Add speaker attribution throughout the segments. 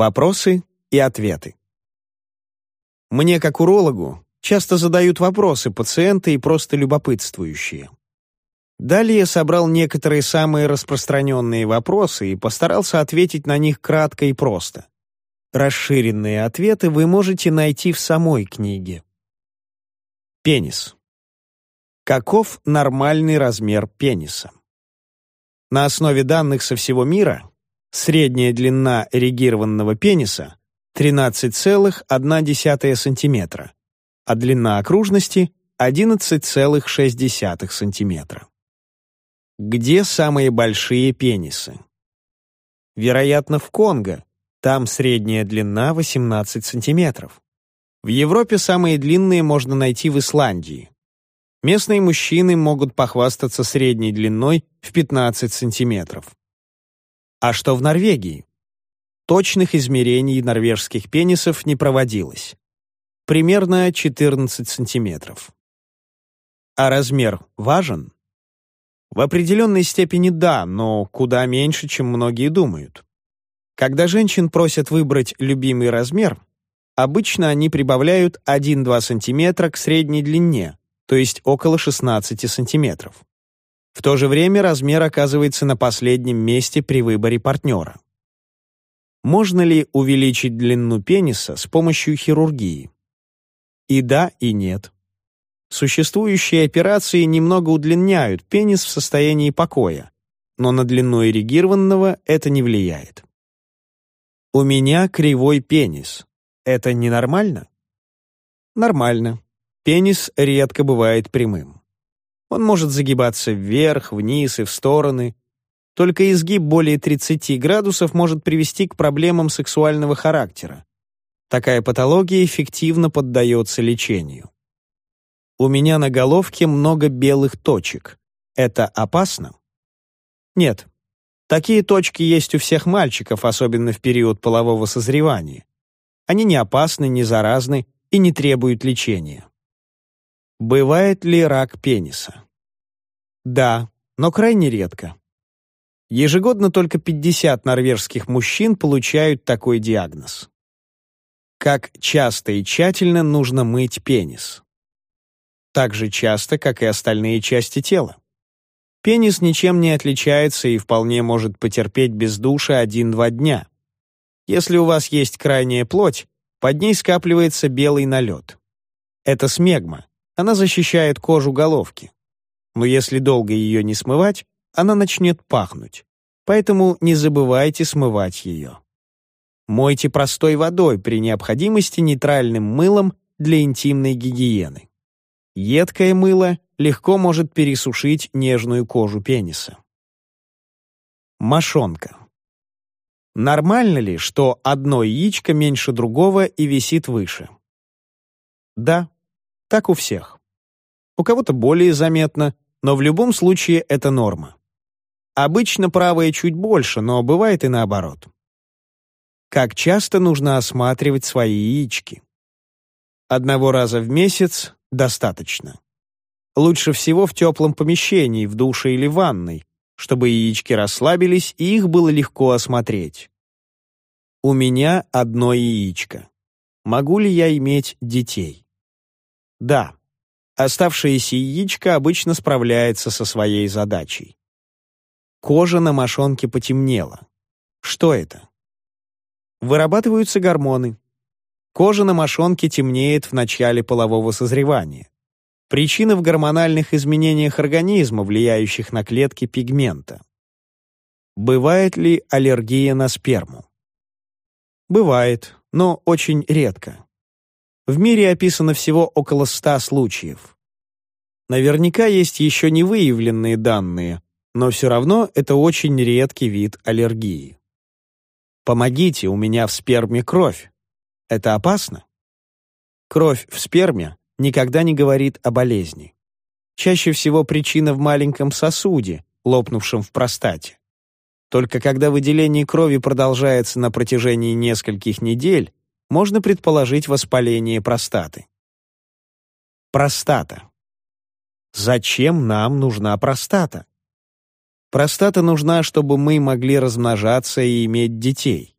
Speaker 1: Вопросы и ответы. Мне, как урологу, часто задают вопросы пациенты и просто любопытствующие. Далее я собрал некоторые самые распространенные вопросы и постарался ответить на них кратко и просто. Расширенные ответы вы можете найти в самой книге. Пенис. Каков нормальный размер пениса? На основе данных со всего мира средняя длина эрегированного пениса 13,1 см, а длина окружности 11,6 см. Где самые большие пенисы? Вероятно, в Конго. Там средняя длина 18 см. В Европе самые длинные можно найти в Исландии. Местные мужчины могут похвастаться средней длиной в 15 см. А что в Норвегии? Точных измерений норвежских пенисов не проводилось. Примерно 14 сантиметров. А размер важен? В определенной степени да, но куда меньше, чем многие думают. Когда женщин просят выбрать любимый размер, обычно они прибавляют 1-2 см к средней длине, то есть около 16 см. В то же время размер оказывается на последнем месте при выборе партнера. Можно ли увеличить длину пениса с помощью хирургии? И да, и нет. Существующие операции немного удлиняют пенис в состоянии покоя, но на длину эрегированного это не влияет. У меня кривой пенис. Это ненормально? Нормально. Пенис редко бывает прямым. Он может загибаться вверх, вниз и в стороны, только изгиб более 30 градусов может привести к проблемам сексуального характера. Такая патология эффективно поддается лечению. У меня на головке много белых точек. Это опасно? Нет. Такие точки есть у всех мальчиков, особенно в период полового созревания. Они не опасны, не заразны и не требуют лечения. Бывает ли рак пениса? Да, но крайне редко. Ежегодно только 50 норвежских мужчин получают такой диагноз. Как часто и тщательно нужно мыть пенис? Так же часто, как и остальные части тела. Пенис ничем не отличается и вполне может потерпеть без душа 1-2 дня. Если у вас есть крайняя плоть, под ней скапливается белый налет. Это смегма, она защищает кожу головки. Но если долго ее не смывать, она начнет пахнуть. Поэтому не забывайте смывать ее. Мойте простой водой, при необходимости нейтральным мылом для интимной гигиены. Едкое мыло легко может пересушить нежную кожу пениса. Мошонка. Нормально ли, что одно яичко меньше другого и висит выше? Да, так у всех. У кого-то более заметно, но в любом случае это норма. Обычно правое чуть больше, но бывает и наоборот. Как часто нужно осматривать свои яички? Одного раза в месяц достаточно. Лучше всего в теплом помещении, в душе или ванной, чтобы яички расслабились и их было легко осмотреть. У меня одно яичко. Могу ли я иметь детей? Да. Оставшееся яичко обычно справляется со своей задачей. Кожа на мошонке потемнела. Что это? Вырабатываются гормоны. Кожа на мошонке темнеет в начале полового созревания. Причина в гормональных изменениях организма, влияющих на клетки пигмента. Бывает ли аллергия на сперму? Бывает, но очень редко. В мире описано всего около 100 случаев. Наверняка есть еще не выявленные данные, но все равно это очень редкий вид аллергии. Помогите, у меня в сперме кровь. Это опасно? Кровь в сперме никогда не говорит о болезни. Чаще всего причина в маленьком сосуде, лопнувшем в простате. Только когда выделение крови продолжается на протяжении нескольких недель, можно предположить воспаление простаты. Простата. Зачем нам нужна простата? Простата нужна, чтобы мы могли размножаться и иметь детей.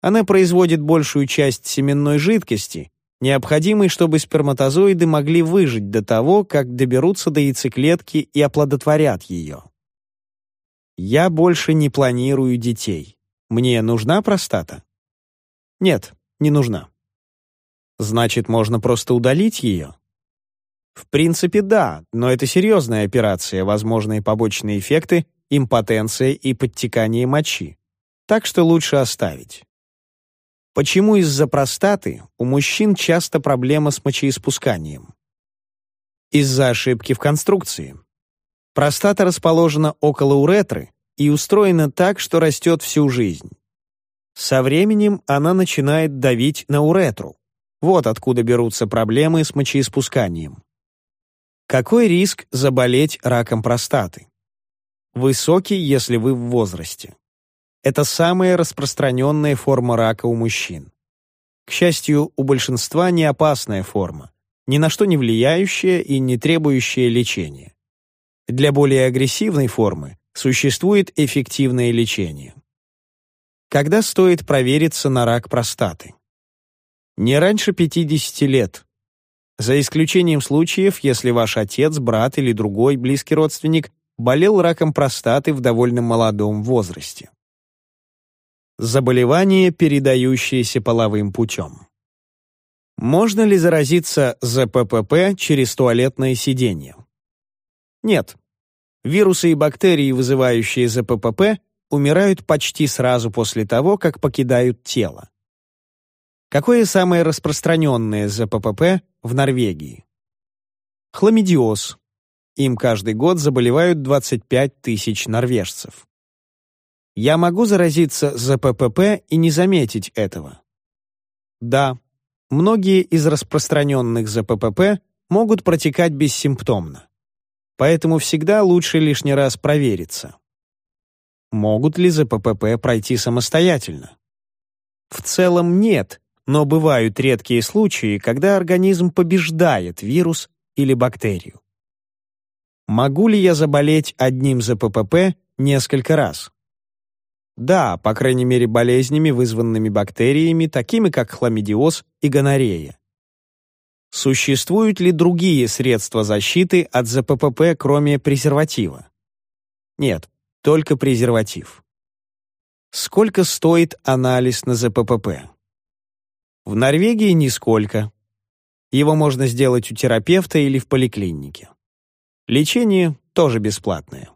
Speaker 1: Она производит большую часть семенной жидкости, необходимой, чтобы сперматозоиды могли выжить до того, как доберутся до яйцеклетки и оплодотворят ее. Я больше не планирую детей. Мне нужна простата? Нет, не нужна. Значит, можно просто удалить ее? В принципе, да, но это серьезная операция, возможные побочные эффекты, импотенция и подтекание мочи. Так что лучше оставить. Почему из-за простаты у мужчин часто проблема с мочеиспусканием? Из-за ошибки в конструкции. Простата расположена около уретры и устроена так, что растет всю жизнь. Со временем она начинает давить на уретру. Вот откуда берутся проблемы с мочеиспусканием. Какой риск заболеть раком простаты? Высокий, если вы в возрасте. Это самая распространенная форма рака у мужчин. К счастью, у большинства не опасная форма, ни на что не влияющая и не требующая лечения. Для более агрессивной формы существует эффективное лечение. Когда стоит провериться на рак простаты? Не раньше 50 лет. За исключением случаев, если ваш отец, брат или другой близкий родственник болел раком простаты в довольно молодом возрасте. Заболевание, передающееся половым путем. Можно ли заразиться ЗППП через туалетное сиденье? Нет. Вирусы и бактерии, вызывающие ЗППП, умирают почти сразу после того, как покидают тело. Какое самое распространенное ЗППП в Норвегии? Хламидиоз. Им каждый год заболевают 25 тысяч норвежцев. Я могу заразиться ЗППП и не заметить этого? Да, многие из распространенных ЗППП могут протекать бессимптомно. Поэтому всегда лучше лишний раз провериться. Могут ли ЗППП пройти самостоятельно? В целом нет, но бывают редкие случаи, когда организм побеждает вирус или бактерию. Могу ли я заболеть одним ЗППП несколько раз? Да, по крайней мере болезнями, вызванными бактериями, такими как хламидиоз и гонорея. Существуют ли другие средства защиты от ЗППП, кроме презерватива? Нет, только презерватив. Сколько стоит анализ на ЗППП? В Норвегии нисколько. Его можно сделать у терапевта или в поликлинике. Лечение тоже бесплатное.